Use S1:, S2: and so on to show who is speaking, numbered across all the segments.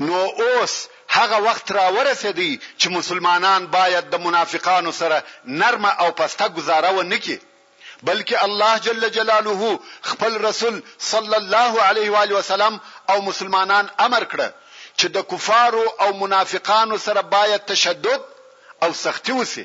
S1: نو اوس هغه وخت راورسېدی چې مسلمانان باید د منافقانو سره نرمه او پسته گزاره ونه کړي بلکې الله جل جلاله خپل رسول صلی الله علیه و علیه وسلم او مسلمانان امر کړه چې د کفارو او منافقانو سره باید تشدد او سختی وسی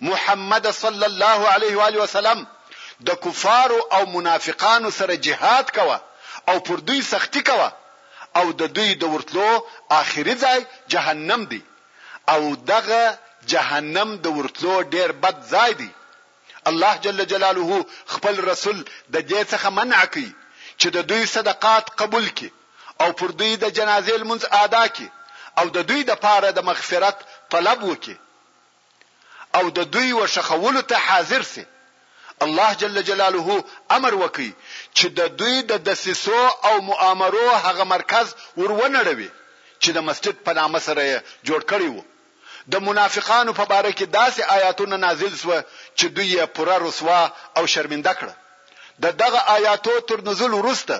S1: محمد صلی الله علیه وآله وسلم د کفارو او منافقانو سره جهاد کوه او پر دوی سختي کوه او د دوی د ورتلو آخري ځای جهنم دی او دغه جهنم د ورتلو ډیر بد ځای دی. الله جل جلاله خپل رسول د دې څخه منع کوي چې د دوی صدقات قبول کړي او پر دوی د جنازې لمونځ ادا کړي او د دوی د پاره د مغفرت طلب وکړي. او د دوی و ښخولو ته حاضر شي، الله جل جلاله امر وکړ چې د دوی د دسیسو او مؤامرو هغه مرکز ور ونړوي چې د مسجد په نامه سره یې جوړ کړی و، د منافقانو په باره کې داسې آیاتونه نازل شوه چې دوی یې پوره رسوا او شرمنده کړه، د دغه آیاتو تر نزول وروسته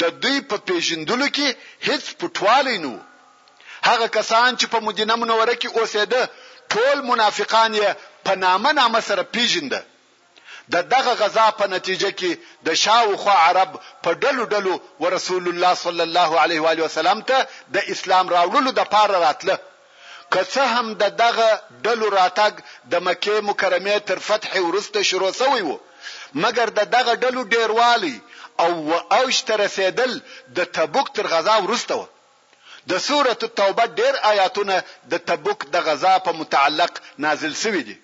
S1: د دوی په پېژندلو کې هیڅ پټوالی نه و. هغه کسان چې په مدینه منوره کې اوسېده ټول منافقان یې په نامه نامه سره پېژنده. د دغه غزا په نتیجه کې د شا و خوا عرب په ډلو ډلو ورسول الله صلی الله علیه و آله وسلم ته د اسلام راوړلو د پاره راتله که څه هم د دغه ډلو راتګ د مکې مکرمې تر فتح وروسته شروع سوی و مګر د دغه ډلو ډیروالی او و اوج ته رسېدل د تبوک تر غزا وروسته و. د سورة التوبه ډېر آیاتونه د تبوک د غزا په متعلق نازل شوي دي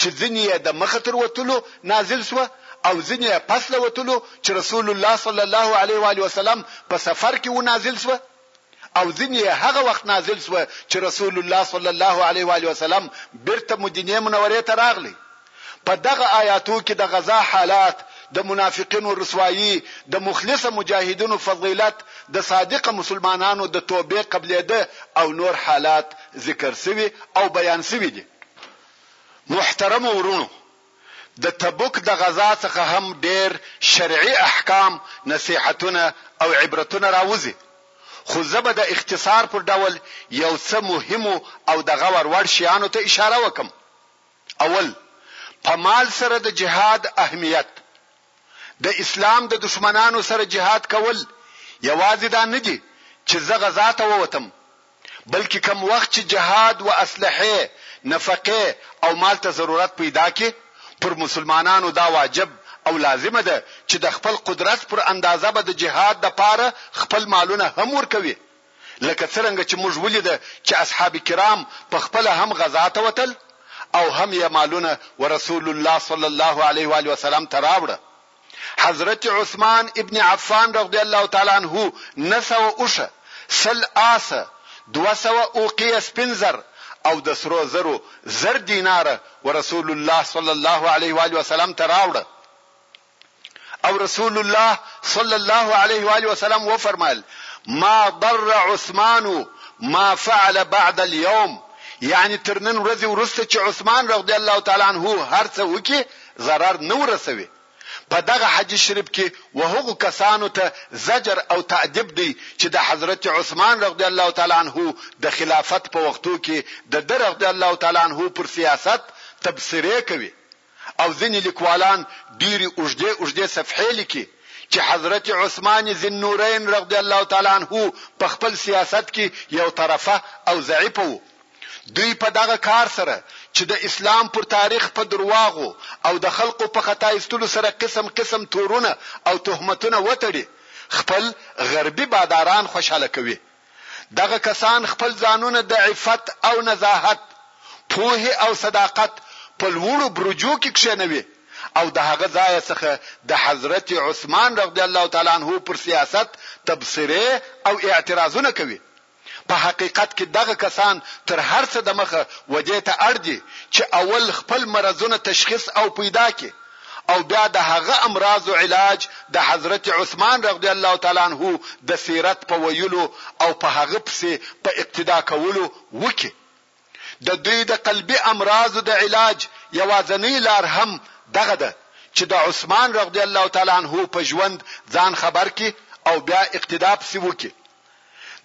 S1: چې ځینې یې د مخه تر وتلو نازل شوه او ځینې یې پس له وتلو چې رسول الله صلی الله علیه وآله وسلم په سفر کې وو نازل شوه او ځینې یې هغه وخت نازل شوه چې رسول الله صلی الله علیه وآله وسلم بېرته مدینې منورې ته راغلی. په دغه آیاتو کې د غزا حالات، د منافقینو رسوایي، د مخلصه مجاهدینو فضیلت، د صادقه مسلمانانو د توبې قبلېده او نور حالات ذکر شوي او بیان شوي دي. محترمو وروڼو! د تبوک د غزا څخه هم ډېر شرعي احکام، نصیحتونه او عبرتونه راوځي، خو زه به د اختصار پر ډول یو څه مهمو او د غور وړ شیانو ته اشاره وکړم. اول، په مال سره د جهاد اهمیت، د اسلام د دښمنانو سره جهاد کول یوازې دا نه دي چې زه غزا ته ووتم، بلکې کوم وخت چې جهاد و اسلحې، نفقې او مال ته ضرورت پیدا کړي، پر مسلمانانو دا واجب او لازمه ده چې د خپل قدرت پر اندازه به د جهاد لپاره خپل مالونه هم ورکوي لکه څرنګه چې موږ ولیده چې اصحاب کرام په خپله هم غزا ته وتل او هم یې مالونه ورسول الله صلی الله علیه وآله وسلم ته راوړه حضرت عثمان ابن عفان رضی الله تعالی عنه نه سوه اوښه سل آسه دوه سوه اوقیه سپین زر او د سرو زرو زر دیناره ورسول الله صلی الله علیه وآله وسلم ته راوړه او رسول الله صلی الله علیه و آله وسلم و فرمایل ما ضر عثمان ما فعل بعد اليوم یعنی تر نن ورځې ورسته چې عثمان رضی الله تعالی عنه هر څه وکي zarar نه ورسوي په دغه حدیث شریف کې وهغه کسانو ته زجر او تعذيب دی چې د حضرت عثمان رضی الله تعالی عنه د خلافت په وختو کې د در رضی الله تعالی عنه پر سیاست تبصره کوي او ځینې لیکوالان ډېرې اوږدې اوږدې صفحې لیکي چې حضرت عثمان ذی النورین رضی الله تعالی عنه په خپل سیاست کې یو طرفه او ضعیف وو. دوی په دغه کار سره چې د اسلام پر تاریخ په درواغو او د خلقو په خطا ایستلو سره قسم قسم تورونه او تهمتونه وتړي، خپل غربي باداران خوشحاله کوي. دغه کسان خپل ځانونه د عفت او نزاهت، پوهې او صداقت په لوړو برجو کې کښېنوي او د هغه ځایه څخه د حضرت عثمان رضی الله تعالی عنه پر سیاست تبصرې او اعتراضونه کوي. په حقیقت کې دغه کسان تر هر څه دمخه ودې ته اړ دي چې اول خپل مرضونه تشخیص او پیدا کړي، او بیا د هغه امراضو علاج د حضرت عثمان رضی الله تعالی عنه د سیرت په ویلو او په هغه پسې په اقتدا کولو وکړي. د دوی د قلبي امراضو د علاج یوازنۍ لار هم دغه ده چې د عثمان رضی الله تعالی عنه په ژوند ځان خبر کړي او بیا اقتدا پسې وکړي.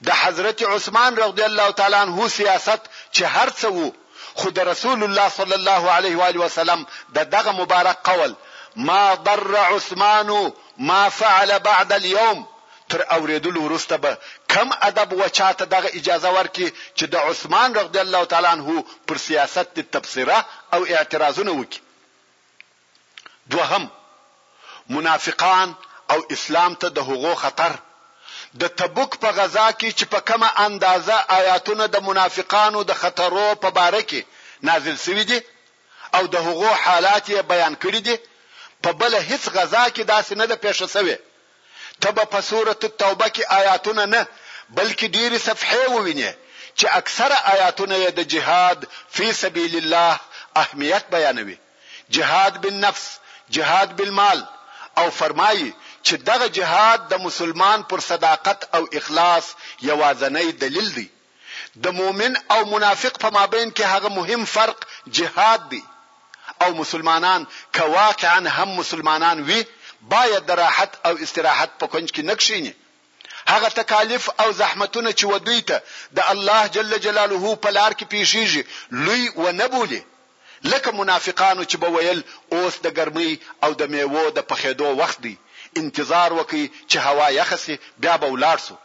S1: د حضرت عثمان رضی الله تعالی عنه سیاست چې هر څه وو خو د رسول الله صلی الله علیه و آله وسلم د دغه مبارک قول ما ضر عثمان ما فعل بعد اليوم تر اوریدلو وروسته به کم ادب و چاته دغه اجازه ورکړي چې د عثمان رضی الله تعالی عنه پر سیاست د تبصره او اعتراضونه وکړي دوهم، منافقان او اسلام ته د هغو خطر، د تبوک په غزا کې چې په کومه اندازه آیاتونه د منافقانو د خطرو په باره کې نازل شوي دي او د هغو حالات یې بیان کړي دي، په بله هیڅ غزا کې داسې نه ده پېښه شوې. ته به په سورة التوبه کې آیاتونه نه، بلکې ډېرې صفحې ووینې چې اکثره آیاتونه یې د جهاد فی سبیل الله اهمیت بیانوي. جهاد بالنفس، جهاد بالمال، او فرمايي چې دغه جهاد د مسلمان پر صداقت او اخلاص يواځنی دليل دی. د مؤمن او منافق په مابين کې هغه مهم فرق جهاد دی او مسلمانان که واقعا هم مسلمانان وي بايد د راحت او استراحت په کونج کې نه کښيني، هغه تکاليف او زحمتونه چې ودوی ته د الله جل جلاله په لار کې پېښېږي لوی ونه بولي، لکه منافقانو چې به ويل اوس د ګرمۍ او د مېوو د پخېدو وخت دی، انتظار وکړئ چې هوا يخه شي بيا به ولاړ شو.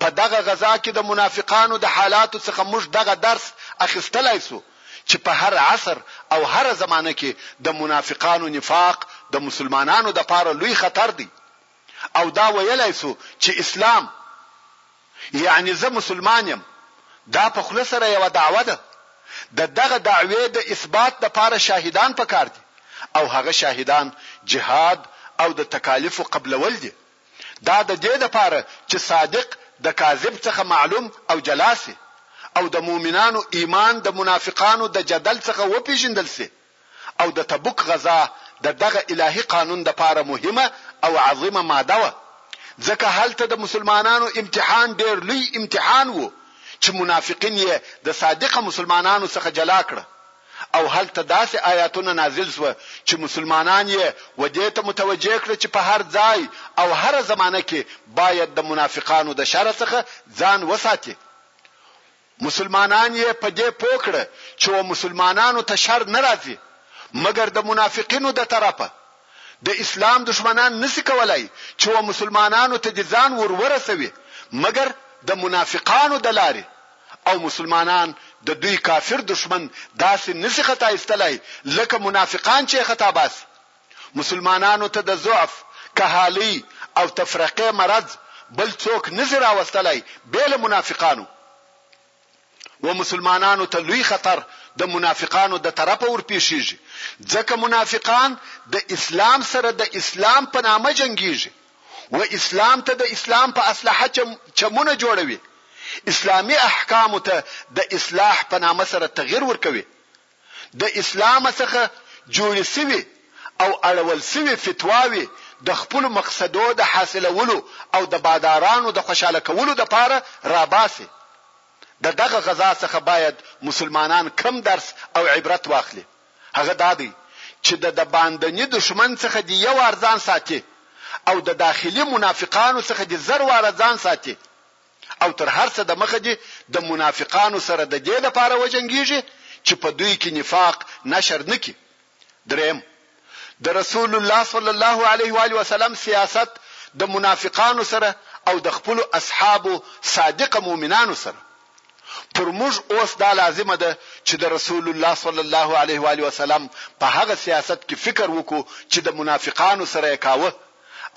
S1: په دغه غزا کې د منافقانو د حالاتو څخه موږ دغه درس اخيستلای شو چې په هر عصر او هره زمانه کې د منافقانو نفاق د مسلمانانو دپاره لوی خطر دی، او دا ویلای سو چي اسلام یعني زه مسلمان یم دا په خوله سره یوه دعوه ده د دغه دعوې د اثبات د پاره شاهدان په کار دي او هغه شاهدان جهاد او د تکالیفو قبلول دي دا د دې د پاره چي صادق د کاذب څخه معلوم او جلا سي او د مؤمنانو ایمان د منافقانو د جدل څخه وپیژندل سي او د تبوک غزا د دغه الهي قانون دپاره مهمه او عظيمه ماده وه، ځکه هلته د مسلمانانو امتحان ډېر لوی امتحان وو چې منافقين يې د صادقه مسلمانانو څخه جلا کړه او هلته داسې آياتونه نازل شوه چې مسلمانان يې و دې ته متوجه کړه چې په هر ځای او هره زمانه کې بايد د منافقانو د شر څخه ځان وساتي او مسلمانان یې په دې پوه کړه چې و مسلمانانو ته شر نه راځي مګر د منافقینو د طرفه. د اسلام دښمنان نشي کولای چې و مسلمانانو ته دې ځان ور ورسوي مګر د منافقانو د لارې او مسلمانان د دوی کافر دښمن داسې نشي خطا ایستلای لکه منافقان چې یې خطا باسي. مسلمانانو ته د ضعف، کهالۍ او تفرقې مرض بل څوک نه شي راوستلای بې له منافقانو. و مسلمانانو ته لوی خطر د منافقانو د طرفه ورپېښېږي، ځکه منافقان د اسلام سره د اسلام په نامه جنګېږي و اسلام ته د اسلام په اسلحه چمونه جوړوي، اسلامي احکامو ته د اصلاح په نامه سره تغیر ورکوي، د اسلامه څخه جوړې شوې او اړول شوې فتواوې د خپلو مقصدو د حاصلولو او د بادارانو د خوشحاله کولو لپاره راباسي. د دغه غذا څخه باید مسلمانان کوم درس او عبرت واخلي؟ هغه دا دی چې د د باندني دښمن څخه دې یو وار ځان ساتي او د داخلي منافقانو څخه دې زر واره ځان ساتي او تر هر څه دمخه دې د منافقانو سره ددې لپاره وجنګیږي چې په دوی کې نفاق نشر نه کړي. دریم، د رسول الله صلی الله علیه و آله وسلم سیاست د منافقانو سره او د خپلو اصحابو صادقه مؤمنانو سره. پر موږ اوس دا لازمه ده چې د رسول الله صلی الله علیه و آله وسلم په هغه سیاست کې فکر وکړو چې د منافقانو سره یې کاوه،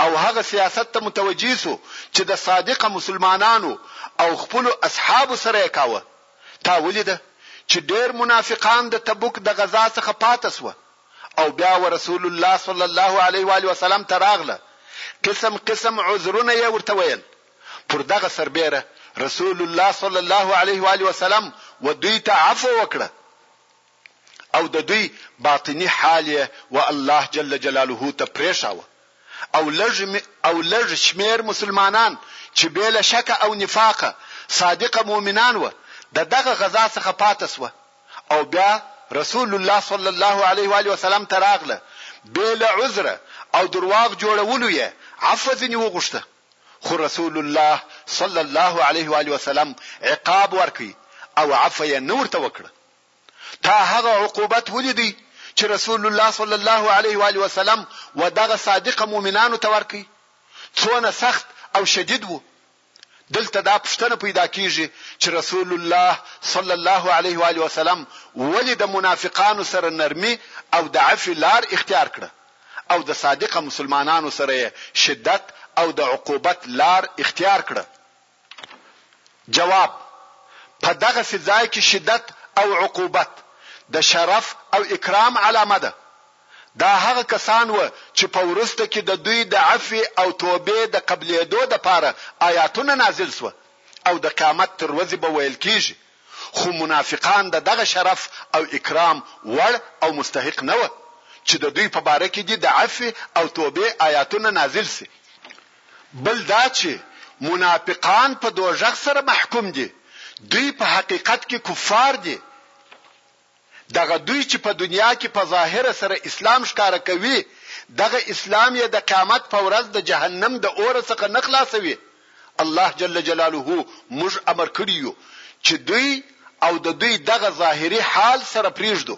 S1: او هغه سیاست ته متوجه سو چي د صادقه مسلمانانو او خپلو اصحابو سره یې کاوه، تا ولیده چي ډېر منافقان د تبوک د غزا څخه پاته سوه او بیا ورسول الله صلی الله علیه و آله وسلم ته راغله قسم قسم عذرونه یې ورته ویل پر دغه سربېره رسول الله صلی الله علیه و آله وسلم و دوی ته عفو وکړه او د دوی باطني حال یې و الله جل جلاله ته پرېښاوه او لږ او لږ شمېر مسلمانان چې بې له شکه او نفاقه صادقه مؤمنان وه د دغه غزا څخه پاته شوه او بیا رسول الله صلی الله علیه و آله وسلم ته راغله بې له عذره او درواغ جوړولو یې عفو ځینې وغوښته خو رسول الله صلی الله علیه و آله وسلم عقاب ورکړ او عفو یې نه ورته وکړه تا هغه عقوبت وليدی چې رسول الله صلی الله علیه وآله وسلم و دغه صادقه مؤمنانو ته ورکړ څونه سخت او شدید وو دلته دا پوښتنه پیدا کیږي چې رسول الله صلی الله علیه وآله وسلم ولې د منافقانو سره نرمي او د عفو لار اختیار کړه او د صادقه مسلمانانو سره شدت او د عقوبت لار اختیار کړه جواب، په دغسې ځای کې شدت او عقوبت د شرف او اکرام علامه ده. دا هغه کسان وه چې په وروسته کې د دوی د عفوې او توبې د قبلېدو دپاره آیاتونه نازل شوه او د قیامت تر ورځې به ویل کېږي، خو منافقان د دغه شرف او اکرام وړ او مستحق نه وه چې د دوی په باره کې دې د عفوې او توبې آیاتونه نازل شي. بل دا چې منافقان په دوژخ سره محکوم دي، دوی په حقیقت کې کفار دي. دغه دوی چې په دنیا کې په ظاهره سره اسلام ښکاره کوي، دغه اسلام یې د قیامت په ورځ د جهنم د اوره څخه نه خلاصوي. الله جل جلاله موږ امر کړي یو چې دوی او د دوی دغه ظاهري حال سره پرېږدو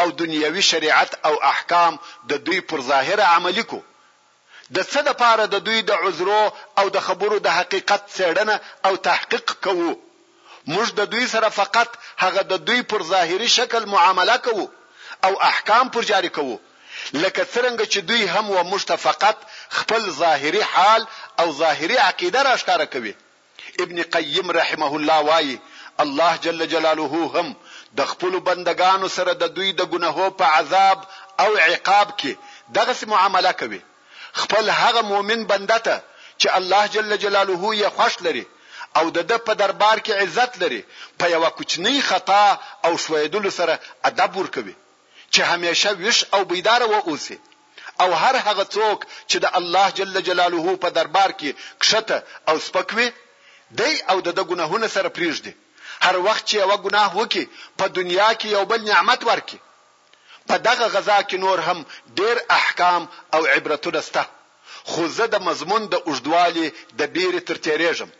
S1: او دنیوي شریعت او احکام د دوی پر ظاهره عملي کړو. د څه لپاره د دوی د عذرو او د خبرو د حقیقت څېړنه او تحقیق کوو؟ موږ د دوی سره فقط هغه د دوی پر ظاهري شکل معامله کوو او احکام پر جاري کوو، لکه څرنګه چې دوی هم و موږ ته فقط خپل ظاهري حال او ظاهري عقیده راښکاره کوي. ابن قيم رحمه الله وايي، الله جل جلاله هم د خپلو بندګانو سره د دوی د ګنهو په عذاب او عقاب کي دغسي معامله کوي، خپل هغه مؤمن بنده ته چي الله جل جلاله يې خوښ لري او د ده په دربار کي عزت لري په يوه کوچنۍ خطا او ښويدلو سره ادب ورکوي. چې همېشه ویښ او بیداره و اوسې او هر هغه څوک چې د الله جل جلاله په دربار کې کښته او سپک وي دی او دده ګناهونه سره پرېږدي هر وخت چې یوه ګناه وکړي په دنیا کې یو بل نعمت ورکړي په دغه غذا کې نور هم ډېر احکام او عبرتونه شته خو زه د مضمون د اوږدوالي د بېرې تر تېرېږم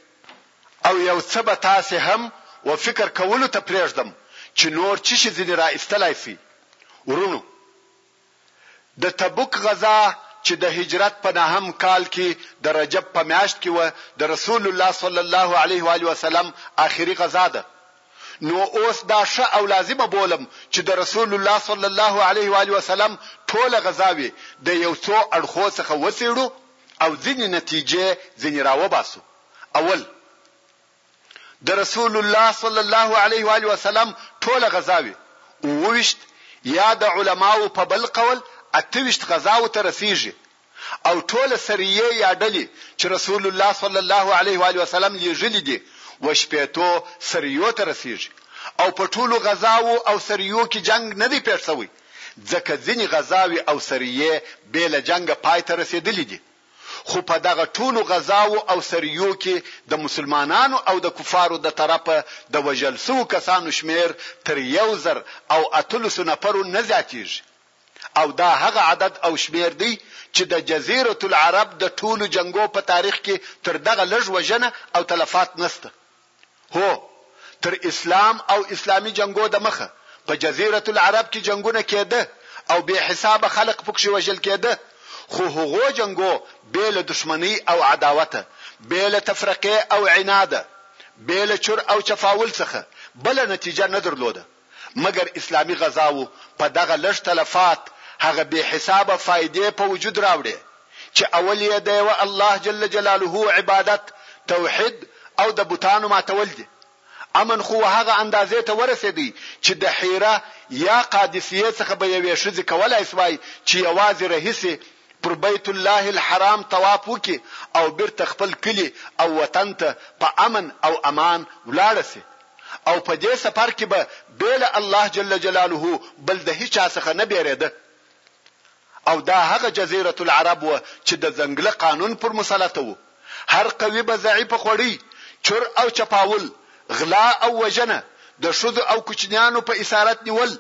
S1: او یو څه به تاسې هم و فکر کولو ته پرېږدم چې نور چه شي ځینې را ایستلای شئ. وروڼو! د تبوک غزا چې د هجرت په نهم کال کې د رجب په میاشت کې وه د رسول الله صلی الله علیه و آله وسلم آخري غزا ده. نو اوس دا ښه او لازمه بولم چې د رسول الله صلی الله علیه و آله وسلم ټوله غزاوې د یو څو اړخو څخه وڅېړو او ځینې نتیجې ځنې راوباسو. اول، د رسول الله صلی الله علیه و آله وسلم ټوله غزاوې، اووه ویشت، یا د علماوو په بل قول اته ویشت غزاوو ته رسیږي او ټوله سریې یا ډلې چې رسول الله صلی الله علیه و آله وسلم لیږلي دي و شپېتو سریو ته رسیږي او په ټولو غزاوو او سریو کې جنګ نه دی پیښ شوی ځکه ځینې غزاوې او سریې بې له جنګه پای ته رسیدلي دي. خو په دغه ټولو غزاوو او سريو کې د مسلمانانو او د کفارو د طرفه د وژل شوو کسانو شمېر تر يو زر او اتلسو نفرو نه زياتېږي او دا هغه عدد او شمېر دی چې د جزيرة العرب د ټولو جنګو په تاريخ کې تر دغه لږ وژنه او تلفات نشته. هو! تر اسلام او اسلامي جنګو دمخه په جزيرة العرب کي جنګونه کيده او بې حسابه خلق پکښي وژل کيده خو هغو جنګو بې له دښمنۍ او عداوته، بې له تفرقې او عناده، بې له چور او چفاول څخه بله نتيجه نه درلوده. مګر اسلامي غزاوو په دغه لږ تلفات هغه بې حسابه فائدې په وجود راوړې چې اول يې د يوه الله جل جلاله عبادت، توحيد، او د بتانو ماتول دي. امن خو وهغه اندازې ته ورسېدی چې د حيره يا قادسيې څخه به يوې ښځې کولای شوای چې يوازې رهي شي پر بيت الله الحرام طواف وکړي او بيرته خپل کلي او وطن ته په امن او امان ولاړه شي. او په دې سفر کې به بې له الله جل جلاله بل د هیچا څخه نه بېرېده او دا هغه جزیرة العرب وه چې د ځنګله قانون پر مسلط و، هر قوي به ضعیف خوړی، چور او چپاول، غلا او وژنه، د ښځو او کوچنیانو په اسارت نیول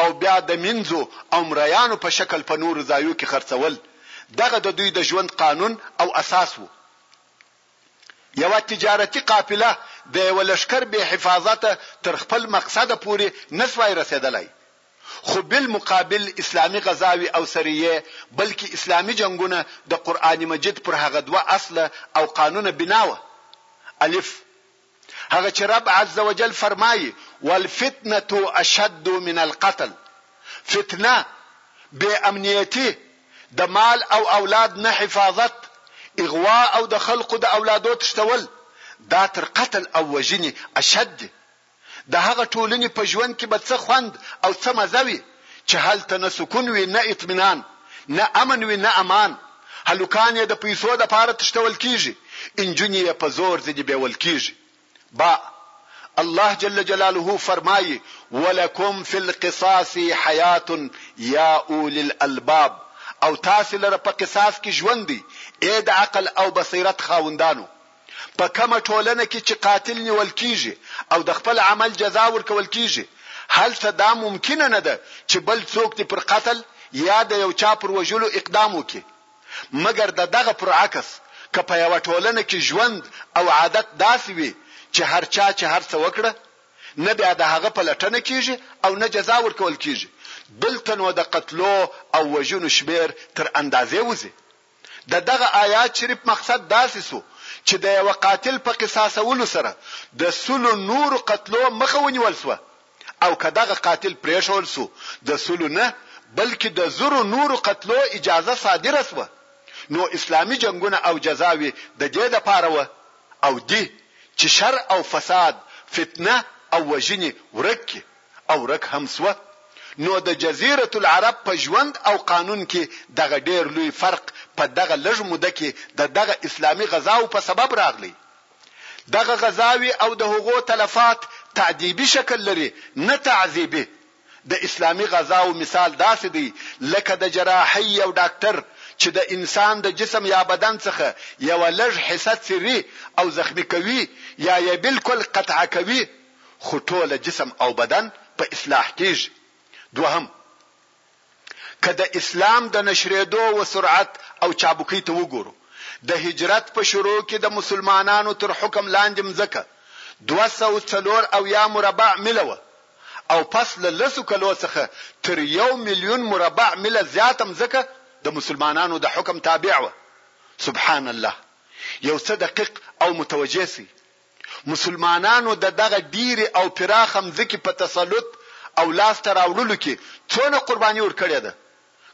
S1: او بیا د مینځو او مریانو په شکل په نورو ځایو کې خرڅول، دغه د دوی د ژوند قانون او اساس و. یوه تجارتي قافله د یوه لښکر بې حفاظته تر خپل مقصده پورې نه شوای رسېدلای، خو بالمقابل اسلامي غزاوې او سریې، بلکې اسلامي جنګونه د قرآن مجید پر هغه دوه اصله او قانونه بنا وه، الف، هغه چې رب عزوجل فرمايي، والفتنة اشد من القتل، فتنه، بې امنيتي، د مال او اولاد نه حفاظت، اغوا او د خلقو د اولادو تښتول، دا تر قتل او وژنې اشد دي. د هغه ټولنې په ژوند کې به څه خوند او څه مزه وي؟ چې هلته نه سکون وي نه اطمینان، نه امن وي نه امان، هلکان یې د پیسو لپاره تښتول کیږي، انجونې یې په زور ځینې بیول کیږي. با الله جل جلاله فرمایي، ولکم فی القصاص حیات یا اولی الالباب او تاسې لره په قصاص کې ژوند دی، ای د عقل او بصیرت خاوندانو! په کومه ټولنه کې چې قاتل نیول کیږي او د خپل عمل جزا ورکول کیږي هلته دا ممکنه نه ده چې بل څوک دې پر قتل یا د یو چا پر وژلو اقدام وکړي مګر د دغه پر عکس که په یوه ټولنه کې ژوند او عادت داسې وي چې هر چا چې هر څه وکړه نه بیا د هغه په لټنه کیږي او نه جزا ورکول کیږي دلته نو د قتلو او وژنو شمیر تر اندازې وځي د دغه آیات شریف مقصد داسې شو چې د یوه قاتل په قصاصولو سره د سلو نورو قتلو مخه ونیول شوه او که دغه قاتل پرېښول شو د سلو نه بلکې د زرو نورو قتلو اجازه صادره شوه نو اسلامي جنګونه او جزاوې د دې لپاره وه او دي چې شر او فساد، فتنه او وژنې ورک کړي. او ورک هم شوه نو د جزیرة العرب په ژوند او قانون کې دغه ډېر لوی فرق په دغه لږ موده کې د دغه اسلامي غزاوو په سبب راغلی. دغه غزاوې او د هغو تلفات تعدیبي شکل لري نه تعذیبي. د اسلامي غزاوو مثال داسې دی لکه د جراحۍ یو ډاکټر چې د انسان د جسم یا بدن څخه یوه لږ حصه څیري او زخمي کوي یا یې بالکل قطعه کوي، خو ټوله جسم او بدن په اصلاح کېږي. دوهم، که د اسلام د نشرېدو و سرعت او چابکۍ ته وګورو، د هجرت په شروع کې د مسلمانانو تر حکم لاندې مځکه دوه سوه څلور اویا مربع میله وه او پس له لسو کلو څخه تر یو میلیون مربع میله زیاته مځکه د مسلمانانو د حکم تابع وه. سبحان الله! یو څه دقیق او متوجه شئ! مسلمانانو د دغه ډېرې او پراخه مځکې په تسلط او لاس ته راوړلو کې څونه قرباني ورکړې ده؟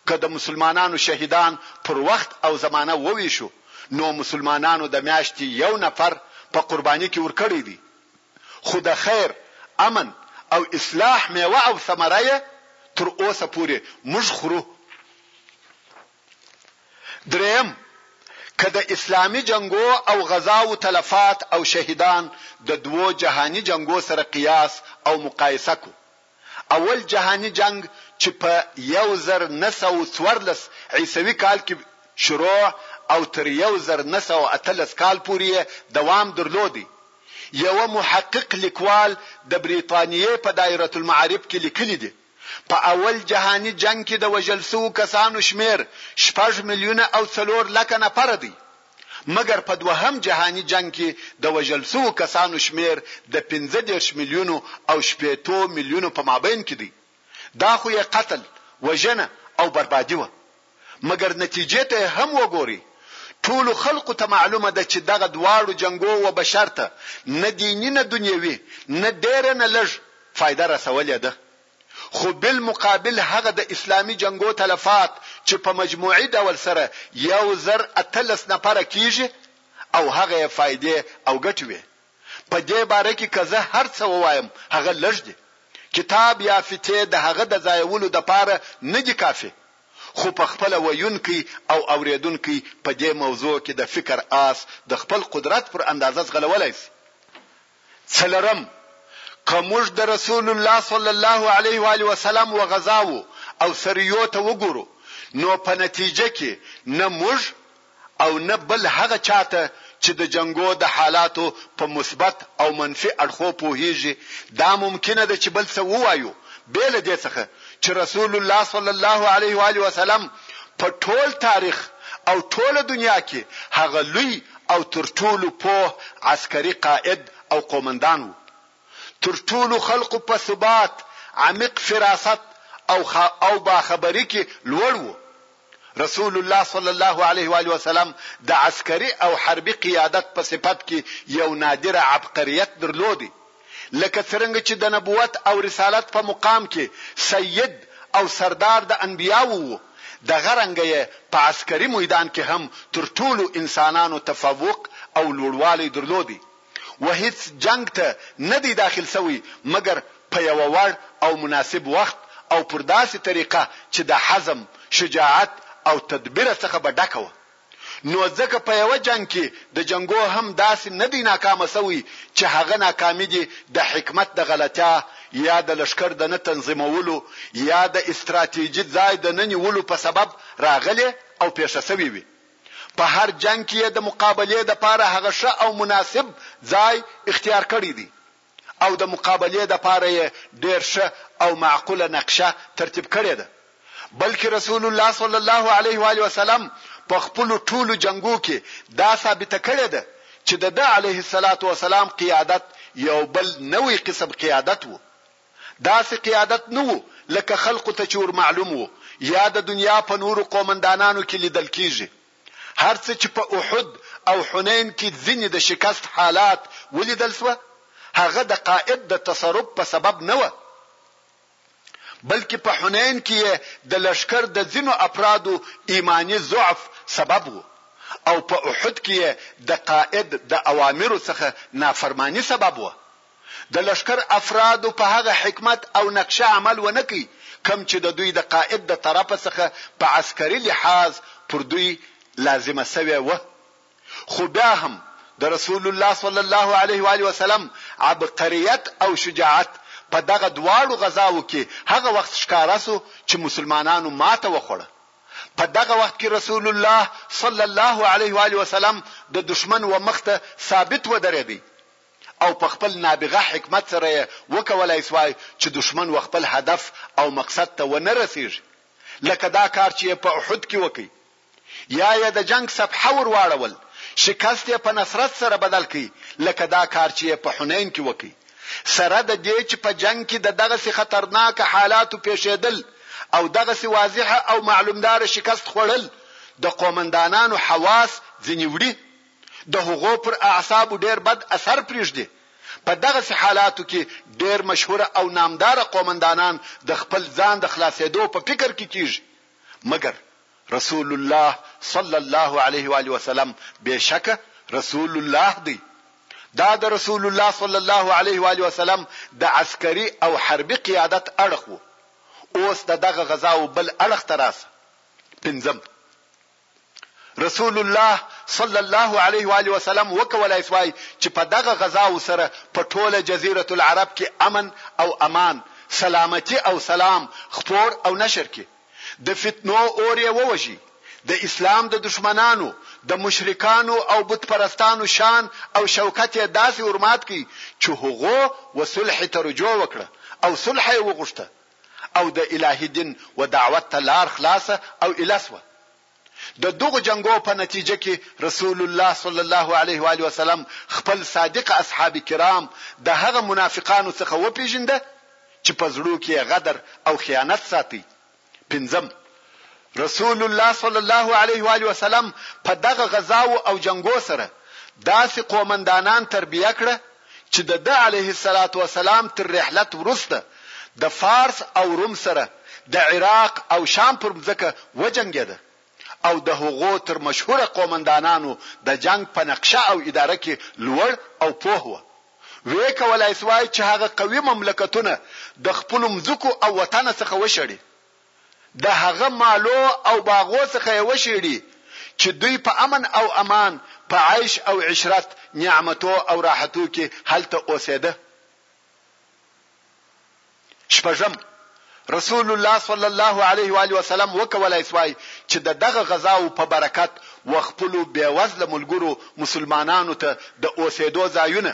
S1: که د مسلمانانو شهیدان پر وخت او زمانه ووېشو، نو مسلمانانو د میاشتې یو نفر په قرباني کې ورکړی دی، خو د خیر، امن او اصلاح مېوه او ثمره یې تر اوسه پورې موږ خورو. درېيم، که د اسلامي جنګو او غزاوو تلفات او شهيدان د دوو جهاني جنګو سره قياس او مقايسه کړو، اول جهاني جنګ چې په یو زر نهه سوه څوارلس عيسوي کال کې شروع او تر یو زر نهه سوه اتلس کال پورې يې دوام درلود، يوه محقق ليکوال د بريتانيې په دايرة المعارف کې ليکلي دي. په اول جهاني جنګ کې د وژل شوو کسانو شمېر شپږ ملیونه او څلور لکه نفره دی، مګر په دوهم جهاني جنګ کې د وژل شوو کسانو شمېر د پنځه دېرش ملیونو او شپېتو ملیونو په مابین کې دی، دا خو یې قتل، وژنه او بربادي وه. مګر نتیجې ته یې هم وګورئ، ټولو خلقو ته معلومه ده چې دغه دواړو جنګو و بشر ته نه دیني نه دنیوي نه ډېره نه لږ فایده رسولې ده. خو بالمقابل هغه د اسلامي جنګو تلفات چې په مجموعي ډول سره یو زر اتلس نفره کېږي او هغه یې فایدې او ګټې وې، په دې باره کې که زه هر څه ووایم هغه لږ دي. کتاب یا فتې د هغه د ځایولو د پاره نه دي کافي، خو په خپله ویونکی او اورېدونکی په دې موضوع کې د فکر آس د خپل قدرت پر اندازه ځغلولای شي. څلورم، که موږ د رسول الله صلی الله علیه و آله وسلم و غزاوو او سریو ته وګورو، نو په نتیجه کې نه موږ او نه بل هغه چا ته چې د جنګو د حالاتو په مثبت او منفي اړخو پوهېږي، دا ممکنه ده چې بل څه ووايو بې له دې څخه چې رسول الله صلی الله علیه و آله وسلم په ټول تاریخ او ټوله دنیا کې هغه لوی او تر ټولو پوه عسکري قائد او قومندان وو تر ټولو خلقو په ثبات، عمیق فراست او باخبري کې لوړ وو. رسول الله صلی الله علیه و آله وسلم د عسکري او حربي قیادت په صفت کې یو نادر عبقریت درلود، لکه څرنګه چې د نبوت او رسالت په مقام کې سید او سردار د انبیاوو و، دغه رنګه یې په عسکري میدان کې هم تر ټولو انسانانو تفوق او لوړوالی درلود. و هیڅ جنګ ته نه دی داخل شوی مګر په یوه وړ او مناسب وخت او پر داسې طریقه چې د حزم، شجاعت او تدبیره څخه به ډکه وه. نو ځکه په یوه جنګ کې د جنګو هم داسې نه دی ناکامه شوی چې هغه ناکامي دې د حکمت د غلطیا یا د لښکر د نه تنظیمولو یا د استراتیجي ځای د نه نیولو په سبب راغلې او پېښه شوې وي. په هر جنګ کې یې د مقابلې لپاره هغه ښه او مناسب ځای اختیار کړی دی او د مقابلې لپاره یې ډېر ښه او معقوله نقشه ترتیب کړې ده، بلکې رسول الله صلی الله علیه وآله وسلم په خپلو ټولو جنګو کې دا ثابته کړې ده چې د ده علیه الصلوة والسلام قیادت یو بل نوی قسم قیادت و. داسې قیادت نه وو لکه خلقو ته چې ورمعلوم وو یا د دنیا په نورو قومندانانو کې لیدل کیږي. هر څه چې په احد او حنین کې ځینې د شکست حالات ولیدل شوه هغه د قائد د تصرف په سبب نه وه بلکې په حنین کې یې د لښکر د ځینو افرادو ایماني ضعف سبب وو او په احد کې یې د قائد د اوامرو څخه نافرماني سبب وه. د لښکر افرادو په هغه حکمت او نقشه عمل ونه کړ کوم چې د دوی د قائد د طرفه څخه په عسکري لحاظ پر دوی لازمه شوې وه خو بیا هم د رسول الله صلی الله علیه وآله وسلم عبقریت او شجاعت په دغه دواړو غزاوو کې هغه وخت ښکاره شو چې مسلمانانو ماته وخوړه په دغه وخت کې رسول الله صلی الله علیه وآله وسلم د دښمن و مخ ته ثابت ودرېدی او په خپل نابغه حکمت سره يې وکولای شوای چې دښمن و خپل هدف او مقصد ته ونه رسېږي لکه دا کار چې يې په احد کې وکړ يا يې د جنګ صفحه ور واړول شکست يې په نصرت سره بدل کړ لکه دا کار چې يې په حنين کې وکړ سره د دې چې په جنګ کې د دغسې خطرناک حالاتو پېښېدل او دغسې واضحه او معلومداره شکست خوړل د قومندانانو حواس ځنې وړي د هغو پر اعصابو ډېر بد اثر پرېږدي. په دغسې حالاتو کې ډېر مشهوره او نامداره قومندانان د خپل ځان د خلاصېدو په فکر کې کېږي، مګر رسول الله صلی الله علیه و آله وسلم بېشکه رسول الله دی. دا د رسول الله صلی الله علیه و آله وسلم د عسکري او حربي قیادت اړخ و. اوس د دغه غزاو بل اړخ ته راشه. پنځم. رسول الله صلی الله علیه و آله وسلم وکولای سوای چې په دغه غزاو سره په ټوله جزیرة العرب کې امن او امان، سلامتي او سلام خپور او نشر کړي، د فتنو اور یې ووژي، د اسلام د دښمنانو، د مشرکانو او بت پرستانو شان او شوکت یې داسې ورمات کړ چې هغو و صلح ته رجوع وکړه او صلح یې وغوښته، او د الهي دين و دعوت ته لار خلاصه او ايله شوه. د دغو جنګو په نتيجه کي رسول الله صلی الله عليه و آله وسلم خپل صادق اصحاب کرام د هغه منافقانو څخه وپيژنده چي په زړو کي يې غدر او خيانت ساتی. پنځم، رسول الله صلی الله عليه و آله وسلم په دغه غزاوو او جنګو سره داسي قومندانان تربيه کړه، چې د ده عليه الصلاة والسلام تر رحلت وروسته د فارس او روم سره د عراق او شام پر مځکه وجنګېده او د هغو تر مشهوره قومندانانو د جنګ په نقشه او اداره کې لوړ او پوه وه وې کولای سوای چې هغه قوي مملکتونه د خپلو مځکو او وطنه څخه وشړي. د هغه مالو او باغو څخه یې وشیړي چي دوی په امن او امان، په عیش او عشرت، نعمتو او راحتو کي هلته اوسېده. شپږم، رسول الله صلی الله علیه و آله وسلم وکولای سوای چي د دغه غزاوو په برکت و خپلو بې وزله ملګرو مسلمانانو ته د اوسېدو ځایونه،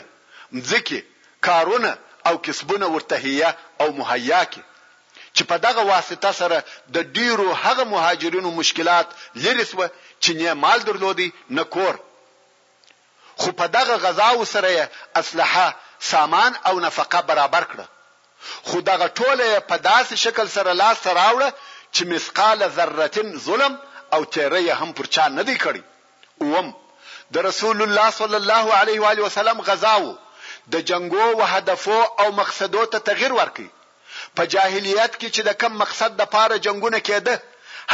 S1: مځکي، کارونه او کسبونه ورتهیه او مهیا کي. چې په دغه واسطه سره د ډیرو هغه مهاجرینو مشکلات لرې شوه چې نه مال درلودی نه کور خو په دغه غذاو سره یې اسلحه، سامان او نفقه برابر کړه خو دغه ټوله یې په داسې شکل سره لاس ته راوړه چې مثقال ذره ظلم او تیری یې هم پر چا نه دی کړی. اووم، د رسول الله صلی الله علیه و آله وسلم غذاو د جنګو و هدفو او مقصدو ته تغیر ورکړي په جاهلیت کې چې د کوم مقصد لپاره جنګونه کېده،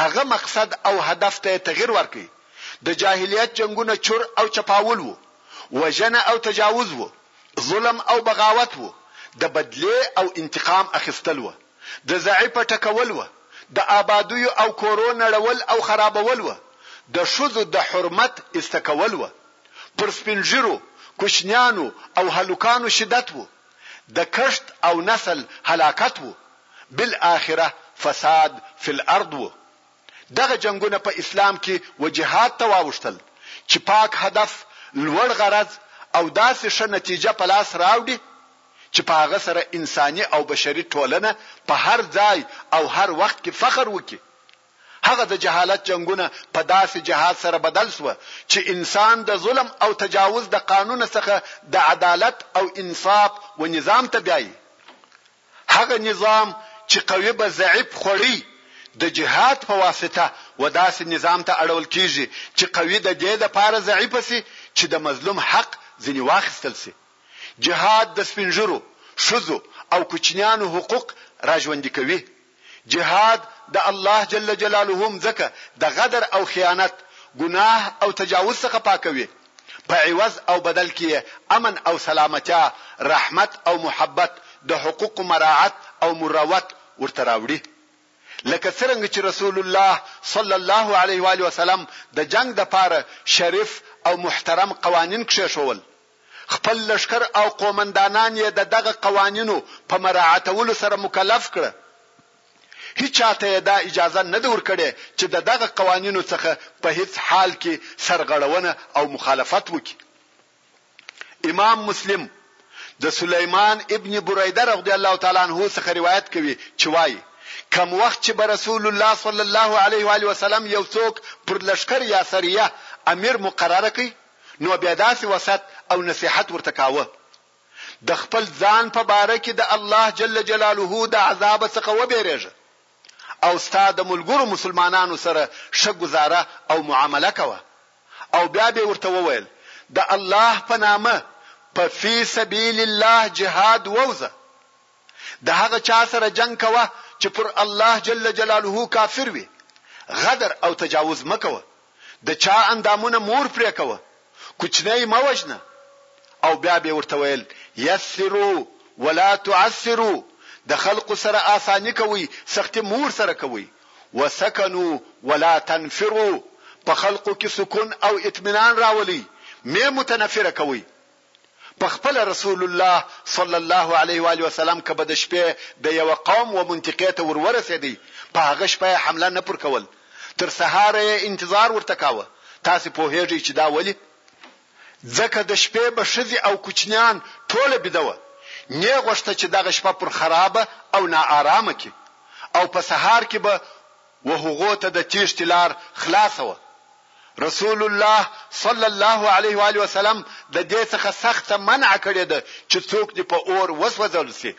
S1: هغه مقصد او هدف ته یې تغیر ورکړ. د جاهلیت جنګونه چور او چپاول وو، وژنه او تجاوز وو، ظلم او بغاوت وو، د بدلې او انتقام اخیستل وه، د ضعیفه ټکول وه، د آبادیو او کورو نړول او خرابول وه، د ښځو د حرمت ایسته کول وه، پر سپین ږیرو، کوچنیانو او هلکانو شدت وو. د کښت او نسل هلاکت وو، بالاخره فساد فی الارض وو. دغه جنګونه په اسلام کې وجهاد ته واوښتل چې پاک هدف، لوړ غرض او داسې ښه نتیجه په لاس راوړي چې په هغه سره انساني او بشري ټولنه په هر ځای او هر وخت کې فخر وکړي هغه د جهالت جنګونه په داسې جهاد سره بدل شوه چې انسان د ظلم او تجاوز د قانونه څخه د عدالت او انصاف و نظام ته بیايي. هغه نظام چې قوي به ضعیف خوړي د جهاد په واسطه و داسې نظام ته اړول کیږي چې قوي د دې لپاره ضعیف شي چې د مظلوم حق ځینې واخیستل شي. جهاد د سپینږیرو، ښځو او کوچنیانو حقوق راژوندي کوي. جهاد د الله جل جلاله مځکه د غدر او خیانت، ګناه او تجاوز څخه پاکوي، په عوض او بدل کې یې امن او سلامتیا، رحمت او محبت، د حقوقو مراعت او مروت ورته راوړي. لکه څرنګه چې رسول الله صلی الله علیه وآله وسلم د جنګ دپاره شریف او محترم قوانین کښېښوول، خپل لښکر او قومندانان یې د دغه قوانینو په مراعتولو سره مکلف کړه. هیچا ته یې دا اجازه نه ده ورکړې چې د دغه قوانینو څخه په هیڅ حال کې سرغړونه او مخالفت وکړي. امام مسلم د سلیمان ابن بریده رضی الله تعالی عنه څخه روایت کوي چې وایي، کوم وخت چې به رسول الله صلی الله علیه و آله وسلم یو څوک پر لښکر یا سریه امیر مقرره کړي، نو بیا داسې وصیت او نصیحت ورته کاوه، د خپل ځان په باره کې د الله جل جلاله د عذابه څخه وبېرېږه او ستا د ملګرو مسلمانانو سره ښه ګذاره او معامله کوه او بیا بې ورته وویل، د الله په نامه په فی سبیل الله جهاد ووځه. د هغه چا سره جنګ کوه چې پر الله جل جلاله کافر وي، غدر او تجاوز مه کوه، د چا اندامونه مور پرې کوه، کوچنی مه وژنه، او بیا بې ورته ویل، یسرو ولا تعسرو، د خلقو سره آساني کوئ سختي مه ورسره کوئ، وسکنو ولا تنفرو، په خلقو کې سکون او اطمینان راولئ مه متنفره کوئ، په خپله رسول الله صلی الله علیه و آله وسلم که به د شپې د یوه قوم و منطقې ته ور ورسېدی په هغه شپه یې حمله نه پر کول تر سهاره یې انتظار ورته کاوه تاسې پوهېږئ چې دا ولې؟ ځکه د شپې به ښځې او کوچنیان ټوله بیده وه نې غوښته چې دغه شپه پر خرابه او نا آرامه کړي او په سهار کې به و هغو ته د تیښتې لار خلاصه وه، رسول الله صلی الله علیه وآله وسلم د دې څخه سخته منع کړې ده چې څوک دې په اور وسوځول شي،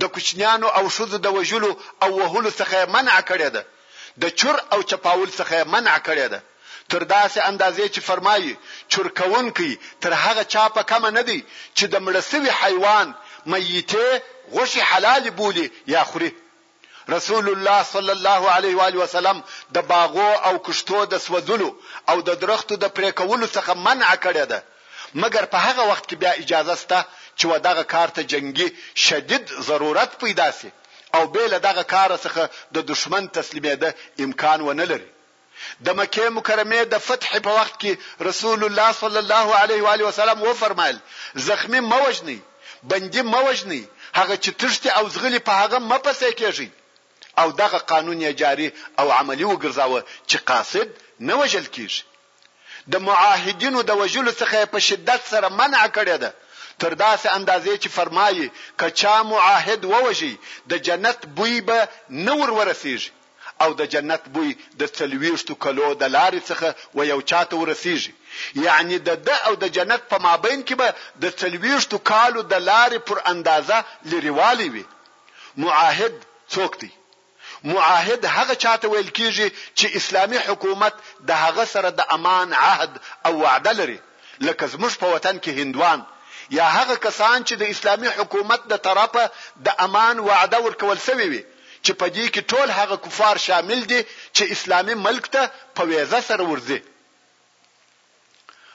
S1: د کوچنیانو او ښځو د وژلو او وهلو څخه یې منع کړې ده، د چور او چپاول څخه یې منع کړې ده، تر داسې اندازې چې فرمايي، چور کوونکی تر هغه چا په کمه نه دی چې د مړه شوي حیوان، میتې، غوښې حلالې بولي یا خوري. رسول الله صلی الله علیه و آله وسلم د باغو او کښتو د سوځولو او د درختو د پرې کولو څخه منع کړې ده مګر په هغه وخت کې بیا اجازه شته چې و دغه کار ته جنګي شدید ضرورت پیدا شي او بې له دغه کاره څخه د دښمن تسلیمېده امکان ونه لري. د مکې مکرمې د فتحې په وخت کې رسول الله صلی الله علیه و آله وسلم وفرمایل، زخمي مه وژنئ، بندي مه وژنئ، هغه چې تښتي او ځغلي په هغه مه پسې کېږئ. او دغه قانون یې جاري او عملي وګرځاوه چې قاصد نه وژل کېږي. د معاهدینو د وژلو څخه یې په شدت سره منع کړې ده، تر داسې اندازې چې فرمايي، که چا معاهد ووژي، د جنت بوی به نه ور ورسېږي. او د جنت بوی د څلوېښتو کلو د لارې څخه و یو چا ته ورسیږي، یعنې د ده او د جنت په مابین کې به د څلوېښتو کالو د لارې پر اندازه لیرېوالی وي. معاهد څوک دی؟ معاهد هغه چا ته ویل کیږي چې اسلامي حکومت د هغه سره د امان عهد او وعده لري، لکه زموږ په وطن کې هندوان، یا هغه کسان چې د اسلامي حکومت د طرفه د امان وعده ورکول شوې وي، چې په دې کې ټول هغه کفار شامل دي چې اسلامي ملک ته په ویزه سره ورځي.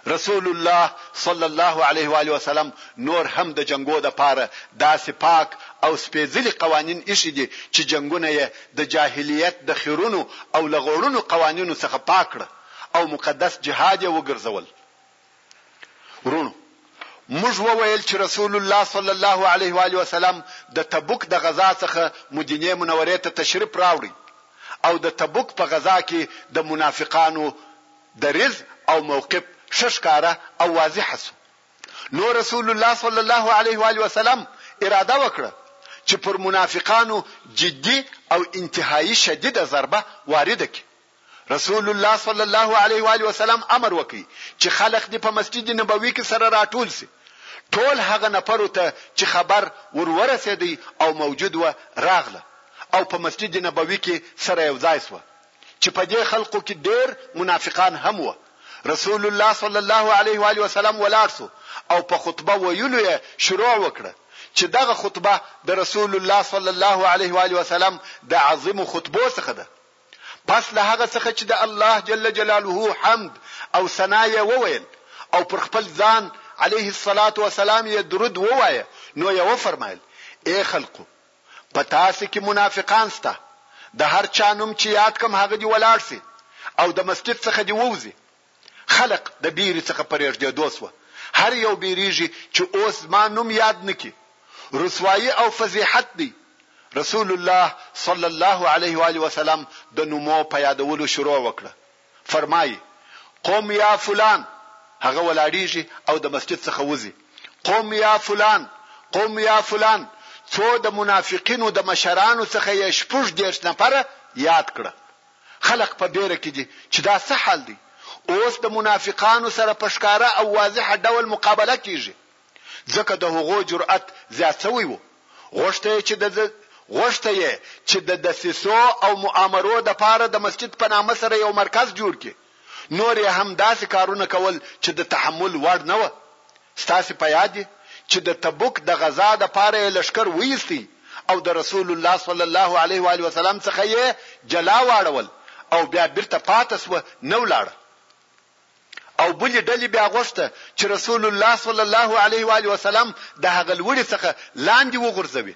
S1: رسول الله صلی الله علیه و آله وسلم نور هم د جنګو د پاره داسې پاک او سپېځلي قوانین ایښي دي چې جنګونه یې د جاهلیت د خیرونو او لغړونو قوانینو څخه پاک کړه او مقدس جهاد یې وګرځول. وروڼو! موږ وویل چې رسول الله صلی الله علیه و آله وسلم د تبوک د غزا څخه مدینې منورې ته تشریف راوړی او د تبوک په غزا کې د منافقانو دریځ او موقف ښه ښکاره او واضح شو نو رسول الله صلی الله علیه و آله وسلم اراده وکړه چې پر منافقانو جدي او انتهایی شدیده ضربه وارده کړي رسول الله صلی الله علیه و آله وسلم امر وکړ چې خلق دې په مسجد نبوي کې سره راټول شي. ټول هغه نفرو ته چې خبر ور ورسېدی او موجود و راغله او په مسجد نبوي کې سره یو ځای شوه چې په دې خلقو کې ډېر منافقان هم و. رسول الله صلی الله علیه و آله وسلم ولاړ شو او په خطبه ویلو یې شروع وکړه چې دغه خطبه د رسول الله صلی الله علیه و آله وسلم د عظیم خطبو څخه ده پس له هغه څخه چې د الله جل جلاله حمد او ثنا یې وویل او پر خپل ځان علیه الصلاة والسلام یې درود ووایه نو یې وفرمایل ای خلقو په تاسې کې منافقان سته د هر چا نوم چې یاد کم هغه دې ولاړ سي او د مسجد څخه دې ووځي خلق د بيري څخه په ريږديدو شوه هر يو بيريږي چي اوس زما نوم ياد نه کي رسوايي او فضيحت دي رسول الله صلی الله عليه وآله وسلم د نومو په يادولو شروع وکړه فرمايي قم يا فلان هغه ولاړيږي او د مسجد څخه وزي قم يا فلان قم يا فلان څو د منافقينو د مشرانو څخه يې شپږ دېرش نفره ياد کړه. خلق په بېره کې دي چې دا څه حال دی، اوس د منافقانو سره په ښکاره او واضح ډول مقابله کېږي، ځکه د هغو جرأت زیات شوی و، غوښته یې چې د غوښته یې چې د دسیسو او مؤامرو لپاره د مسجد په نامه سره یو مرکز جوړ کړي، نور یې هم داسې کارونه کول چې د تحمل وړ نه وه. ستاسې په یاد دي چې د تبوک د غزا لپاره یې لښکر وایست او د رسول الله صلی الله علیه وآله وسلم څخه یې جلا واړول او بیا بیرته پاته شوه نه ولاړه او بلې ډلې بیا غوښته چې رسول الله صلی الله علیه وآله وسلم د هغه لوړې څخه لاندې وغورځوي.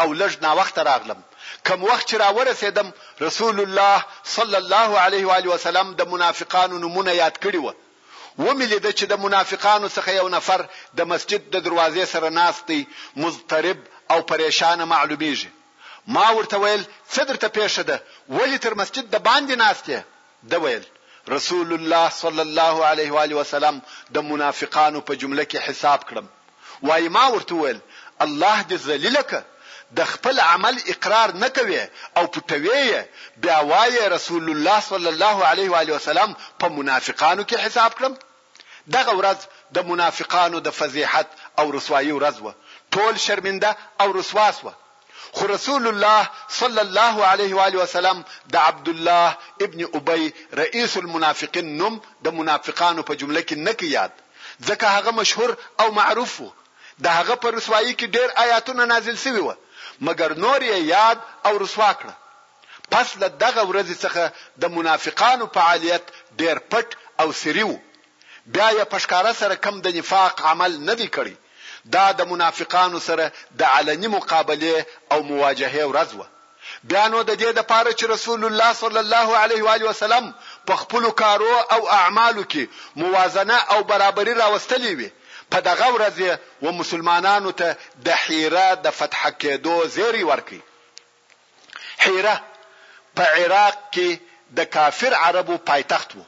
S1: او لږ ناوخته راغلم، کوم وخت چې راورسېدم رسول الله صلی الله علیه و آله وسلم د منافقانو نومونه یاد کړي وه، ومې لیده چې د منافقانو څخه یو نفر د مسجد د دروازې سره ناست دی مضطرب او پریشانه معلومیږي، ما ورته ویل څه درته پېښه ده ولې تر مسجد د باندې ناست یې؟ ده ویل، رسول الله صلی الله علیه و آله وسلم د منافقانو په جمله کې حساب کړم، وايي ما ورته وویل، الله دې ذلیل که، د خپل عمل اقرار نه کوې او پټوې یې، بیا وایې رسول الله صلی الله علیه و آله وسلم په منافقانو کې حساب کړم؟ دغه ورځ د منافقانو د فضیحت او رسوایي ورځ وه، ټول شرمنده او رسوا شوه، خو رسول الله صلی الله علیه وآله وسلم د عبدالله ابن ابی رئیس المنافقین نوم د منافقانو په جمله کې نه کړ یاد، ځکه هغه مشهور او معروف و، د هغه په رسوایي کې ډېر آیاتونه نازل شوي وه، مګر نور یې یاد او رسوا کړه. پس له دغه ورځې څخه د منافقانو فعالیت ډېر پټ او سري وو، بیا یې په ښکاره سره کوم د نفاق عمل نه دی کړی، دا د منافقانو سره د علني مقابلې او مواجهې ورځ وه، بیا نو د دې لپاره چې رسول الله صلی الله علیه وآله وسلم په خپلو کارو او اعمالو کې موازنه او برابري راوستلې وي، په دغه ورځ یې و مسلمانانو ته د حیره د فتح کېدو زېری ورکړ، حیره په عراق کې د کافر عربو پایتخت و،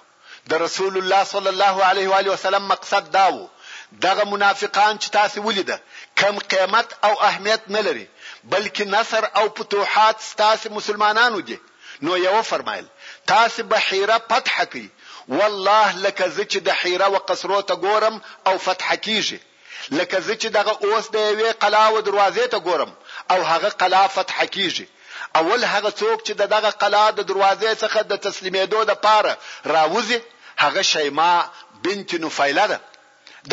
S1: د رسول الله صلی الله علیه و آله وسلم مقصد دا و، دغه منافقان چې تاسې ولیده کم قیمت او اهمیت نه لري، بلکې نصر او فتوحات ستاسې مسلمانانو دي، نو یې وفرمایل، تاسې به حیره فتحه کړئ، والله لکه زه چې د حیره و قصرو ته ګورم او فتحه کیږي. لکه زه چې دغه اوس د یوې قلا و دروازې ته ګورم او هغه قلا فتح کیږي اول هغه څوک چې د دغه قلا د دروازې څخه د تسلیمېدو د پاره راوځي هغه شیما بنت نفیله ده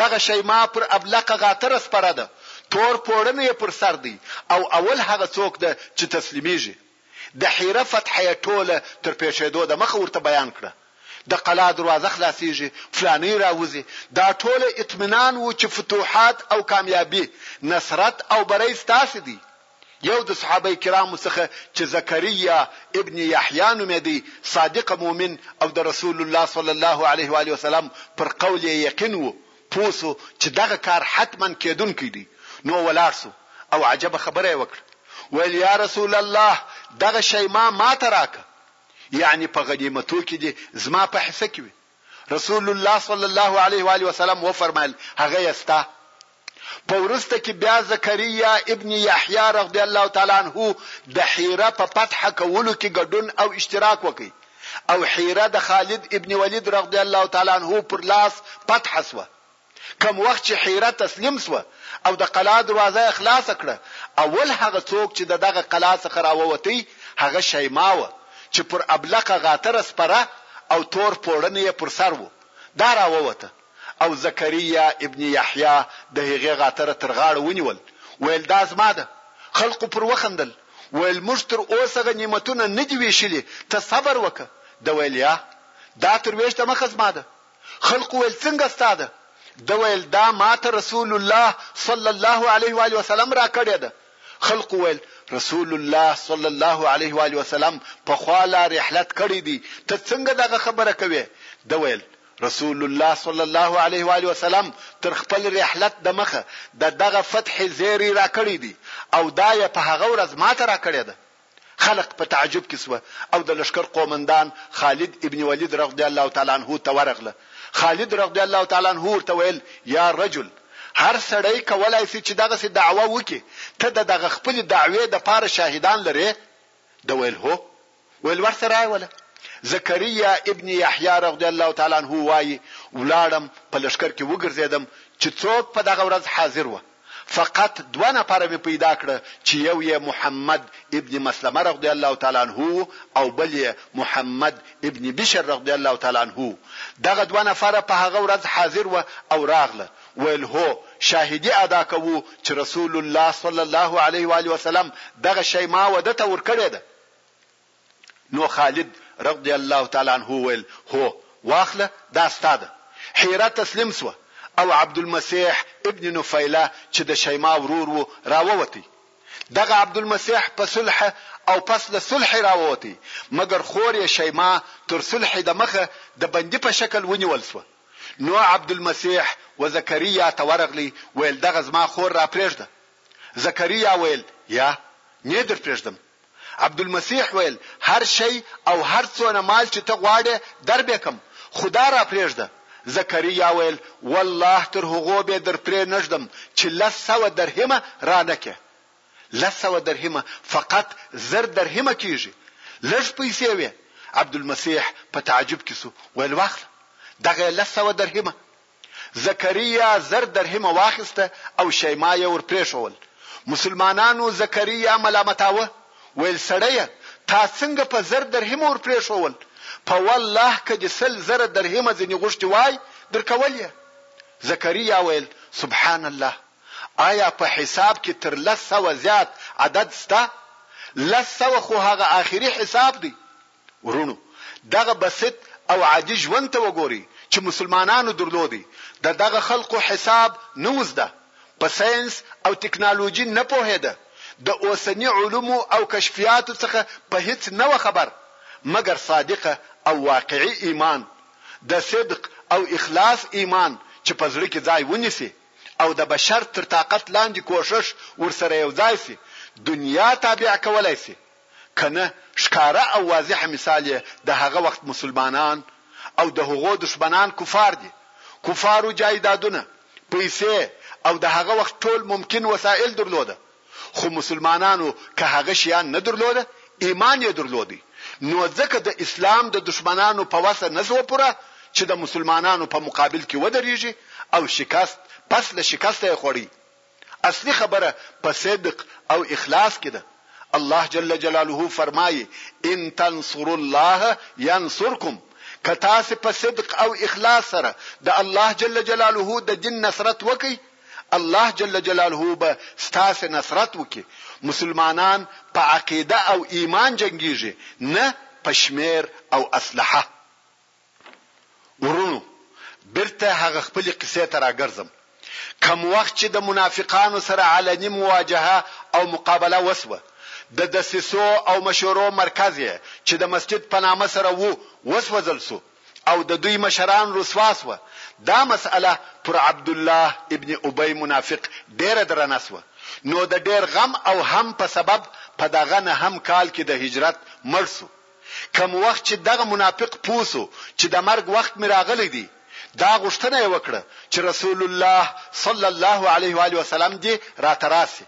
S1: دغه شیما پر ابلقه غاتره سپره ده تور پوړنی پر سر دی او اول هغه څوک ده چې تسلیمیږي د حیره فتح یې ټوله تر پېښېدو د مخه ورته بیان کړه، د قلا دروازه خلاصېږي، فلانی راوځي، دا ټوله اطمینان و چې فتوحات او کامیابي، نصرت او بری ستاسې دی. یو د صحابه کرامو څخه چې زکریا ابن یحیی نومېدی، صادق مؤمن او د رسول الله صلی الله علیه وآله وسلم پر قول یې یقین و، پوه شو چې دغه کار حتماً کېدونکی دی، نو ولاړ شو او عجبه خبره یې وکړه، ویل، یا رسول الله! دغه شیماء ما ته راکړه، یعنې په غنیمتو کې دې زما په حصه کې وي. رسول الله صلی الله علیه وآله وسلم وفرمایل، هغه یې ستا. په وروسته کې بیا زکریا ابن یحیی رضی الله تعالی عنه د حیره په فتحه کولو کې ګډون او اشتراک وکړ، او حیره د خالد ابن ولید رضی الله تعالی عنه پر لاس فتح شوه کوم وخت چې حیره تسلیم شوه او د قلا دروازه یې خلاصه کړه اول هغه څوک چې د دغه قلا څخه راووتی هغه شیما و چې پر ابلقه غاتره سپره او تور پوړنی یې پر سر و دا راووته او زکريا ابن يحيی د هغې غاتره تر غاړه ونيول، ويل دا زما ده، خلقو پر وخندل، ويل موږ تر اوسه غنيمتونه نه دي ويشلي، ته صبر وکه، ده ويل يا، دا تر ويش دمخه زما ده، خلقو ويل څنګه ستا ده، ده ويل دا ماته رسول الله صلی الله عليه وآله وسلم راکړې ده، خلقو ويل رسول الله صلی الله عليه وآله وسلم پخوا لا رحلت کړی دی، ته څنګه دغه خبره کوې، ده ويل رسول الله صلی الله علیه و آله وسلم تر خپل رحلت د مخه د دغه فتح زیری راکړی دی او دا یې په هغه ورځ ماته راکړی ده خلق په تعجب کې سوه او د لشکر قومندان خالد ابن ولید رضی الله تعالی عنه ته ورغله خالد رضی الله تعالی عنه ورته ویل یا رجل هر سړی کولای شي چې دغه سي دعوه وکي ته د دغه خپل دعوی د پاره شاهدان لرې ده ویل، هو. ویل، ورسه رایه وله. زکریا ابن یحیی رضی الله تعالی عنه وایي، ولاړم، په لښکر کې وګرځېدم، چې څوک په دغه ورځ حاضر وه. فقط دوه نفره مې پیدا کړه، چې یو یې محمد ابن مسلمه رضی الله تعالی عنه و او بل یې محمد ابن بشر رضی الله تعالی عنه و. دغه دوه نفره په هغه ورځ حاضر وه او راغله، ویل، هو، شاهدي ادا کوو چې رسول الله صلی الله علیه وآله وسلم دغه شی ما وده ته ورکړې ده. نو خالد رضی الله تعالی عنه ویل، هو، واخله دا ستا ده. حیره تسلیم شوه او عبدالمسیح ابن نفیله چې د شیما ورور و راووت. دغه عبدالمسیح په صلح او پس له صلح راووت، مګر خور یې شیما تر صلح دمخه د بندي په شکل ونیول شوه. نو عبدالمسیح و زکریا ته ورغلی ویل دغه زما خور راپرېږده. زکریا ویل یا، نې درپرېږدم. عبدالمسیح ویل هر شی او هر څونه مال چې ته غواړې دربېکم، خو دا راپرېږده. زکریا ویل والله تر هغو بې درپرې نږدم چې لس سوه درهمه رانه کې. لس سوه درهمه فقط زر درهمه کېږي، لږ پیسې وې، عبدالمسیح په تعجب کې شو، ویل واخله دغه یې لس سوه درهمه. زکریا زر درهمه واخیسته او شیما یې ور پرېښول. مسلمانانو زکریا ملامتاوه، ویل سړیه تا څنګه په زر درهمه ور پرېښول، په والله که دې سل زره درهمه ځینې غوښتي وای درکول یې. زکریا ویل سبحان الله. آیا په حساب کې تر لس سوه زیات عدد سته؟ لس سوه خو هغه آخري حساب دی. وروڼو! دغه بسط او عادي ژوند ته وګورئ چې مسلمانانو درلود، د دغه خلقو حساب نه وو زده، په ساینس او تکنالوژي نه پوهېده، د اوسني علومو او کشفیاتو څخه په هیڅ نه وه خبر، مګر صادقه او واقعي ایمان، د صدق او اخلاص ایمان چې په زړه کې ځای ونیسي، او د بشر تر طاقت لاندې کوښښ ورسره یو ځای شي دنیا تابع کولای شي که نه ښکاره او واضح مثال یې د هغه وخت مسلمانان او د هغو دښمنان کفار دي کفارو جایدادونه پیسې او د هغه وخت ټول ممکن وسایل درلوده خو مسلمانانو که هغه شیان نه درلوده ایمان یې درلودی نو ځکه د اسلام د دښمنانو په وسه نه شوه پوره چې د مسلمانانو په مقابل کې ودریږي او شکست پس له شکسته یې خوړی اصلي خبره په صدق او اخلاص کې ده الله جل جلاله فرمایي ان تنصروا الله ينصركم که تاسو په صدق او اخلاص سره د الله جل جلاله د دین نصرت وکړئ الله جل جلاله به ستاسې نصرت وکړي، مسلمانان په عقیده او ایمان جنګیږي نه په شمیر او اسلحه. وروڼو! بیرته هغه خپلې قصې ته راګرځم، کوم وخت چې د منافقانو سره علني مواجهه او مقابله وشوه، د دسیسو او مشورو مرکز یې چې د مسجد په نامه سره وو، وسوځل شو، او د دوی مشران رسوا شوه، دا مسئله پر عبدالله ابن ابی منافق ډېره درنه شوه، نو د ډېر غم او هم په سبب په دغه نهم کال کې د هجرت مړ شو، کوم وخت چې دغه منافق پوه شو چې د مرګ وخت مې راغلی دی، دا غوښتنه یې وکړه چې رسول الله صلی الله علیه وآله وسلم دې راته راشي.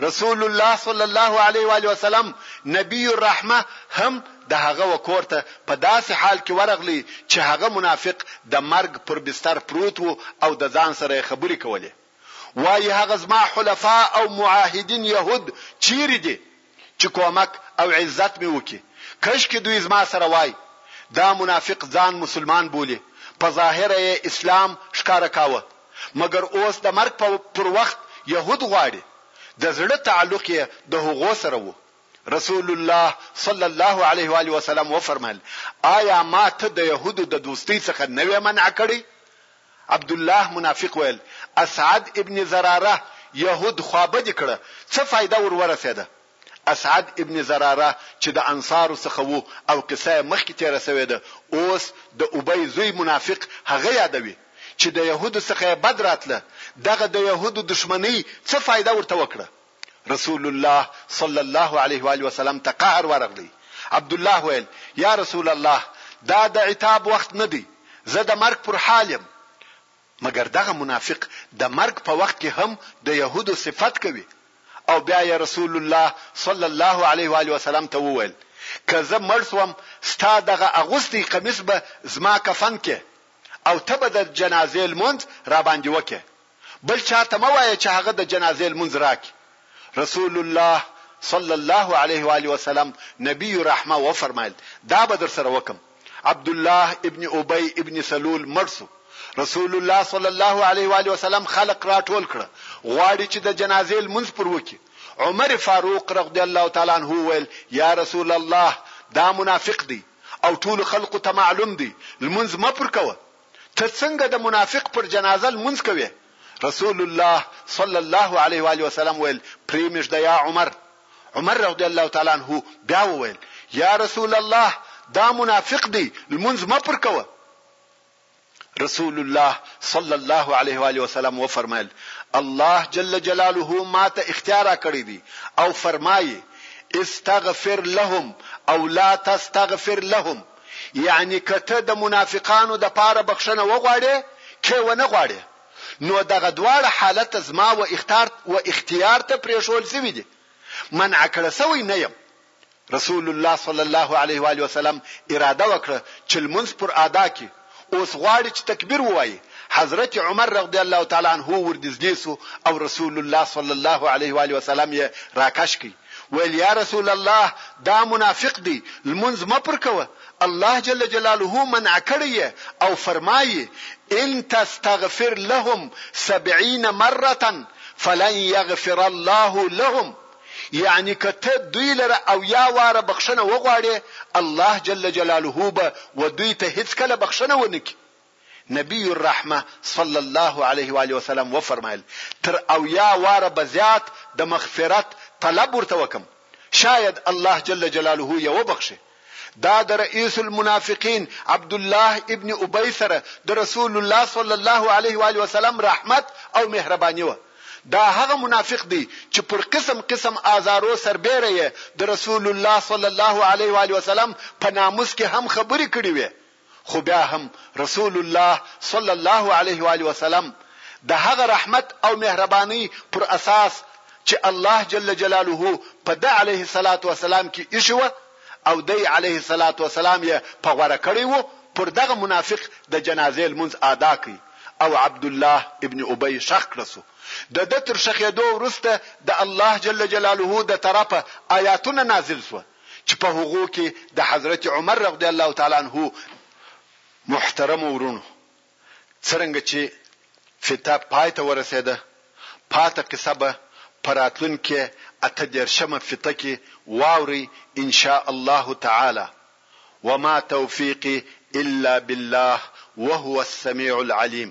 S1: رسول الله صلی الله علیه وآله وسلم، نبی الرحمة، هم د هغه و کور ته په داسې حال کې ورغلی چې هغه منافق د مرګ پر بستر پروت و او د ځان سره یې خبرې کولې، وایي هغه زما حلفاء او معاهدین یهود چیرې دي چې کومک او عزت مې وکړي، کشکې دوی زما سره وای. دا منافق ځان مسلمان بولي، په ظاهره یې اسلام ښکاره کاوه، مګر اوس د مرګ په پر وخت یهود غواړي، د زړه تعلق یې د هغو سره وو. رسول الله صلی الله علیه و آله وسلم وفرمایل، آیا ما ته د یهودو د دوستۍ څخه نه وې منع کړی؟ عبدالله منافق ویل، اسعد ابن زراره یهود خوابدي کړه، څه فایده ور ورسېده؟ اسعد ابن زراره چې د انصارو څخه وو او قصه یې مخکې تېره شوې ده، اوس د ابی زوی منافق هغه یادوي چې د یهودو څخه یې بد راتله، دغه د یهودو دښمنۍ څه فایده ورته وکړه؟ رسول الله صلی الله علیه و آله وسلم ته قهر ورغلی، عبدالله ویل، یا رسول الله دا د عتاب وخت نه دی، زه د مرګ پر حال یم. مګر دغه منافق د مرګ په وخت کې هم د یهودو صفت کوي او بیا یې رسول الله صلی الله علیه و آله وسلم ته وویل، که زه مړ شوم ستا دغه اغوستی قمیص به زما کفن کې او ته به د جنازې لمونځ راباندې وکړې بل چا ته مه وایه چې هغه د جنازې لمونځ راکړي رسول الله صلی الله علیه و آله وسلم نبی الرحمة وفرمایل، دا به درسره وکړم. عبدالله ابن ابی ابن سلول مړ سو رسول الله صلی الله علیه و آله وسلم خلق را ټول کړه غواړي چي د جنازې لمونځ پر وکي عمر فاروق رغدی الله تعالی عنه وویل یا رسول الله دا منافق دی او ټول خلقو ته معلوم دی لمونځ مه پر کوه ته څنګه د منافق پر جنازه لمونځ کوې رسول الله صلی الله علیه و آله وسلم ویل پرې مږده یا عمر عمر رضی الله تعالی عنه بیا وویل، یا رسول الله دا منافق دی لمونځ مه پر کوه. رسول الله صلی الله علیه و آله وسلم وفرمایل، الله جل جلاله ماته اختیار راکړی دی او فرمایي، استغفر لهم او لا تستغفر لهم یعنی که ته د منافقانو د پاره بخښنه وغواړې که ونه غواړې. نو دغه دواړه حالته زما و اختار و اختیار ته پرېښول شوي دي، منع کړه شوی نه یم. رسول الله صلی الله علیه و آله وسلم اراده وکړه چې لمونځ پر ادا کړي، اوس غواړي چې تکبیر ووایي، حضرت عمر رضی الله تعالی عنه ور نږدې شو او رسول الله صلی الله علیه و آله وسلم یې راکش کړ. ویل یا رسول الله دا منافق دی لمونځ مه پر کوه الله جل جلاله منع کړی یې او فرمایي ان تستغفر لهم سبعین مره فلن یغفر الله لهم یعنی که ته دوی لره او یا واره بخښنه وغواړې الله جل جلاله به و دوی ته هیڅ کله بخښنه ونکړي نبی الرحمة صلی الله علیه وآله وسلم وفرمایل، تر اویا واره به زیات د مغفرت طلب ورته وکړم، شاید الله جل جلاله یې وبخښي. دا د رئیس المنافقین عبدالله ابن ابی سره د رسول الله صلی الله علیه وآله وسلم رحمت او مهرباني وه. دا هغه منافق دی چې پر قسم قسم آزارو سربېره یې د رسول الله صلی الله علیه وآله وسلم په ناموس کې هم خبرې کړې وې. خو بیا هم رسول الله صلی الله علیه وآله وسلم د هغه رحمت او مهربانۍ پر اساس چې الله جل جلاله په ده علیه الصلوة والسلام کې ایښې وه او دی علیه الصلوة والسلام یې په غوره کړی و، پر دغه منافق د جنازې لمونځ آدا کړ او عبدالله ابن ابی ښخ کړ شو. د ده تر ښخېدو وروسته د الله جل جلاله د طرفه آیاتونه نازل شوه. چې په هغو کې د حضرت عمر رضی الله تعالی عنه محترمو وروڼو څرنګه چې فته پای ته ورسېده، پاته قصه به په راتلونکې اته دېرشمه فته کې واورئ ان شاء الله تعالی، وما توفیقی الا بالله وهو السمیع العلیم.